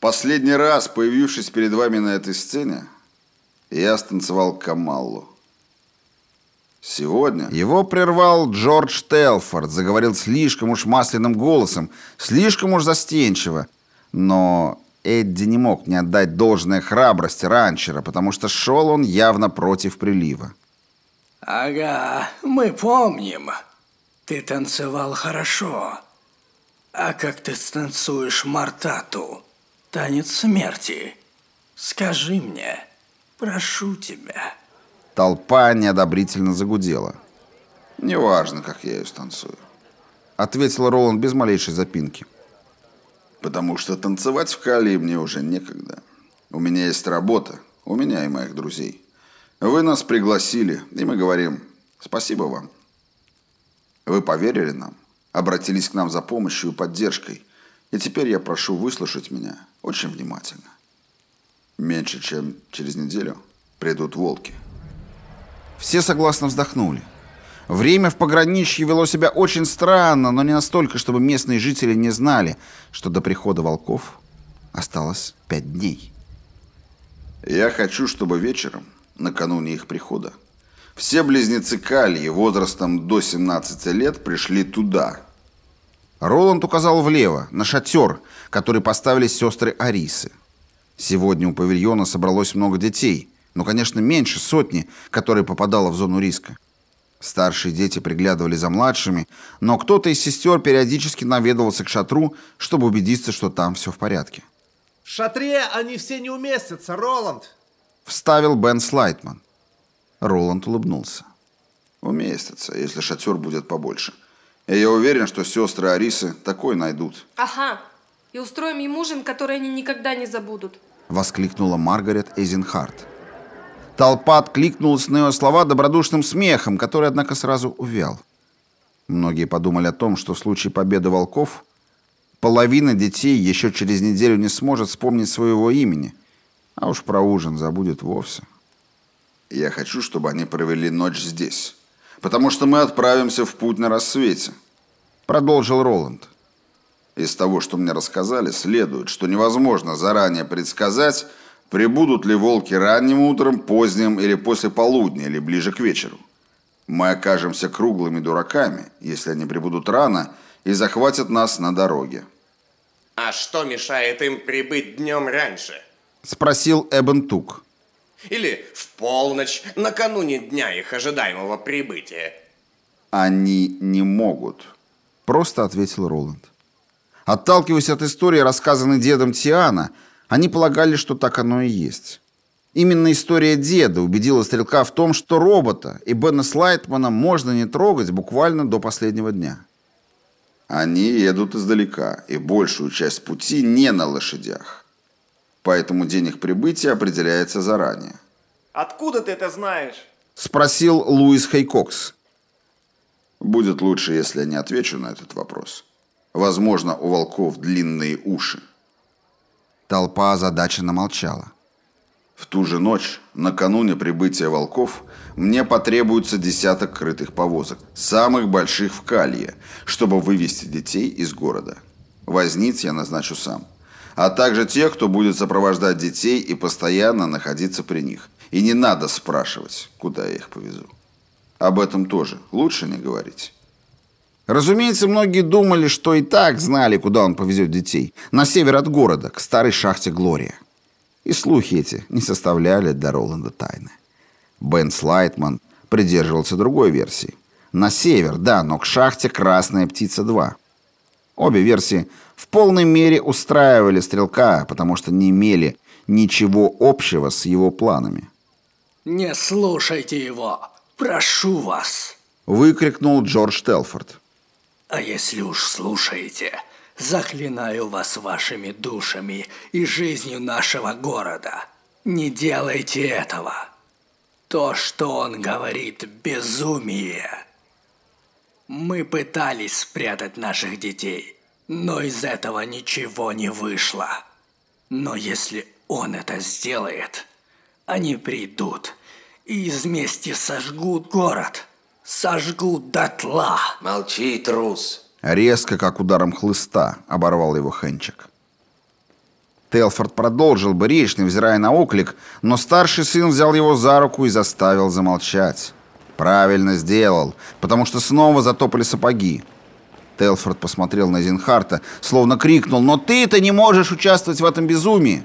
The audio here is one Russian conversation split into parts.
Последний раз, появившись перед вами на этой сцене, я станцевал Камаллу. Сегодня Его прервал Джордж Телфорд, заговорил слишком уж масляным голосом, слишком уж застенчиво. Но Эдди не мог не отдать должное храбрости ранчера, потому что шел он явно против прилива. Ага, мы помним. Ты танцевал хорошо. А как ты станцуешь Мартату? Танец смерти. Скажи мне, прошу тебя. Толпа неодобрительно загудела. неважно, как я ее станцую. Ответил Роланд без малейшей запинки. Потому что танцевать в Калии мне уже некогда. У меня есть работа, у меня и моих друзей. Вы нас пригласили, и мы говорим спасибо вам. Вы поверили нам, обратились к нам за помощью и поддержкой, и теперь я прошу выслушать меня очень внимательно. Меньше чем через неделю придут волки. Все согласно вздохнули. Время в пограничье вело себя очень странно, но не настолько, чтобы местные жители не знали, что до прихода волков осталось пять дней. Я хочу, чтобы вечером, накануне их прихода, все близнецы Кальи возрастом до 17 лет пришли туда. Роланд указал влево, на шатер, который поставили сестры Арисы. Сегодня у павильона собралось много детей, но, конечно, меньше сотни, которые попадало в зону риска. Старшие дети приглядывали за младшими, но кто-то из сестер периодически наведывался к шатру, чтобы убедиться, что там все в порядке. В шатре они все не уместятся, Роланд. Вставил Бен Слайтман. Роланд улыбнулся. Уместится, если шатер будет побольше. И я уверен, что сестры Арисы такой найдут. Ага. И устроим им ужин, который они никогда не забудут. Воскликнула Маргарет Эйзенхарт. Толпа откликнулась на ее слова добродушным смехом, который, однако, сразу увял. Многие подумали о том, что в случае победы волков половина детей еще через неделю не сможет вспомнить своего имени, а уж про ужин забудет вовсе. Я хочу, чтобы они провели ночь здесь, потому что мы отправимся в путь на рассвете. Продолжил Роланд. Из того, что мне рассказали, следует, что невозможно заранее предсказать, прибудут ли волки ранним утром, поздним или после полудня, или ближе к вечеру. Мы окажемся круглыми дураками, если они прибудут рано и захватят нас на дороге. А что мешает им прибыть днем раньше? Спросил Эбен Тук. Или в полночь, накануне дня их ожидаемого прибытия? Они не могут. Просто ответил Роланд. Отталкиваясь от истории, рассказанной дедом Тиана, они полагали, что так оно и есть. Именно история деда убедила стрелка в том, что робота и Бена Слайтмана можно не трогать буквально до последнего дня. Они едут издалека, и большую часть пути не на лошадях. Поэтому день их прибытия определяется заранее. Откуда ты это знаешь? Спросил Луис Хейкокс. Будет лучше, если я не отвечу на этот вопрос. Возможно, у волков длинные уши. Толпа озадаченно молчала. В ту же ночь, накануне прибытия волков, мне потребуется десяток крытых повозок, самых больших в Калье, чтобы вывести детей из города. Возниц я назначу сам. А также тех, кто будет сопровождать детей и постоянно находиться при них. И не надо спрашивать, куда я их повезу. Об этом тоже лучше не говорить. Разумеется, многие думали, что и так знали, куда он повезет детей. На север от города, к старой шахте Глория. И слухи эти не составляли для Роланда тайны. Бен Слайтман придерживался другой версии. На север, да, но к шахте «Красная птица-2». Обе версии в полной мере устраивали стрелка, потому что не имели ничего общего с его планами. Не слушайте его. Прошу вас. Выкрикнул Джордж Телфорд. А если уж слушаете, заклинаю вас вашими душами и жизнью нашего города. Не делайте этого. То, что он говорит, безумие. Мы пытались спрятать наших детей, но из этого ничего не вышло. Но если он это сделает, они придут и из мести сожгут город. Сожгут дотла. Молчи, трус. Резко, как ударом хлыста, оборвал его Хенчик. Телфорд продолжил бы речь, невзирая на оклик, но старший сын взял его за руку и заставил замолчать. Правильно сделал, потому что снова затопали сапоги. Телфорд посмотрел на Зинхарта, словно крикнул «Но ты-то не можешь участвовать в этом безумии!»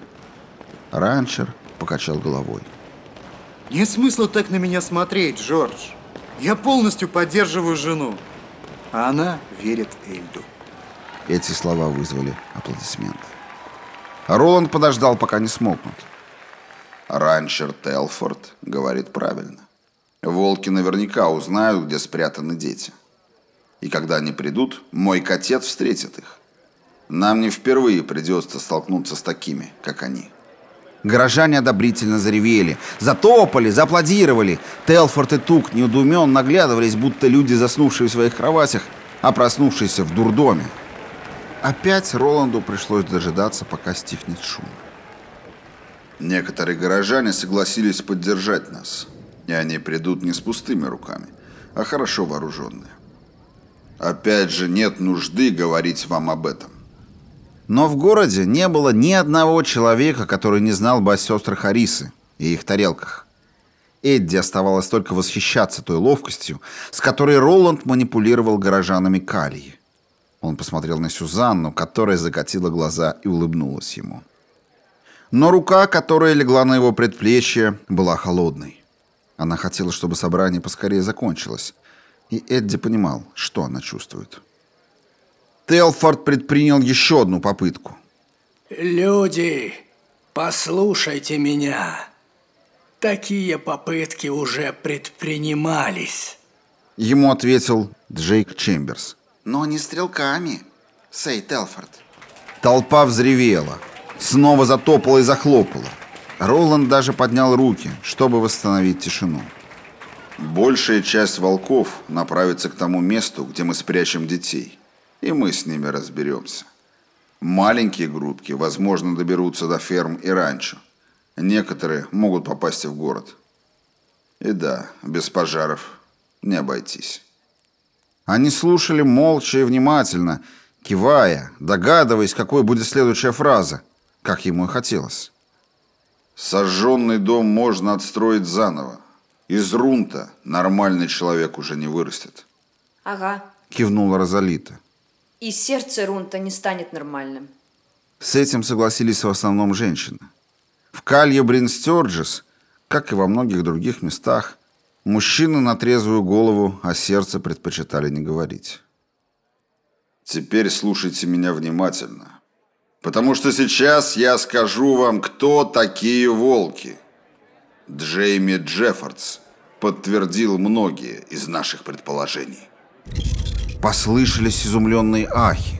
Ранчер покачал головой. Нет смысла так на меня смотреть, Джордж. Я полностью поддерживаю жену, а она верит Эльду. Эти слова вызвали аплодисменты. Роланд подождал, пока не смолкнут. Ранчер Телфорд говорит правильно. Волки наверняка узнают, где спрятаны дети. И когда они придут, мой котет встретит их. Нам не впервые придется столкнуться с такими, как они. Горожане одобрительно заревели, затопали, зааплодировали. Телфорд и Тук неудумен наглядывались, будто люди, заснувшие в своих кроватях, а проснувшиеся в дурдоме. Опять Роланду пришлось дожидаться, пока стихнет шум. Некоторые горожане согласились поддержать нас. И они придут не с пустыми руками, а хорошо вооруженные. Опять же, нет нужды говорить вам об этом. Но в городе не было ни одного человека, который не знал бы о сестрах Арисы и их тарелках. Эдди оставалось только восхищаться той ловкостью, с которой Роланд манипулировал горожанами Калии. Он посмотрел на Сюзанну, которая закатила глаза и улыбнулась ему. Но рука, которая легла на его предплечье, была холодной. Она хотела, чтобы собрание поскорее закончилось, и Эдди понимал, что она чувствует. Телфорд предпринял еще одну попытку. Люди, послушайте меня. Такие попытки уже предпринимались. Ему ответил Джейк Чемберс. Но не стрелками, Сей Телфорд. Толпа взревела, снова затопала и захлопала. Роланд даже поднял руки, чтобы восстановить тишину. Большая часть волков направится к тому месту, где мы спрячем детей, и мы с ними разберемся. Маленькие группки, возможно, доберутся до ферм и ранчо. Некоторые могут попасть и в город. И да, без пожаров не обойтись. Они слушали молча и внимательно, кивая, догадываясь, какой будет следующая фраза, как ему и хотелось. Сожженный дом можно отстроить заново. Из рунта нормальный человек уже не вырастет. Ага. Кивнула Розалита. И сердце Рунта не станет нормальным. С этим согласились в основном женщины. В Калье Бринстерджес, как и во многих других местах, мужчины на трезвую голову о сердце предпочитали не говорить. Теперь слушайте меня внимательно. Потому что сейчас я скажу вам, кто такие волки. Джейми Джеффордс подтвердил многие из наших предположений. Послышались изумленные ахи.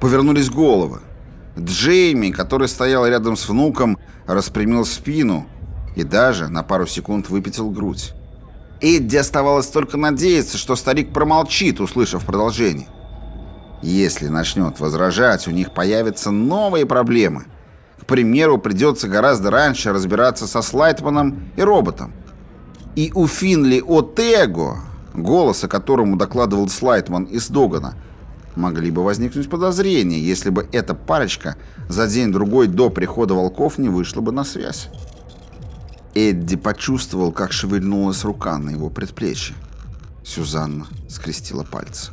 Повернулись головы. Джейми, который стоял рядом с внуком, распрямил спину и даже на пару секунд выпятил грудь. Эдди оставалось только надеяться, что старик промолчит, услышав продолжение. Если начнет возражать, у них появятся новые проблемы. К примеру, придется гораздо раньше разбираться со Слайтманом и роботом. И у Финли Отего, голоса которому докладывал Слайтман из Догана, могли бы возникнуть подозрения, если бы эта парочка за день-другой до прихода волков не вышла бы на связь. Эдди почувствовал, как шевельнулась рука на его предплечье. Сюзанна скрестила пальцы.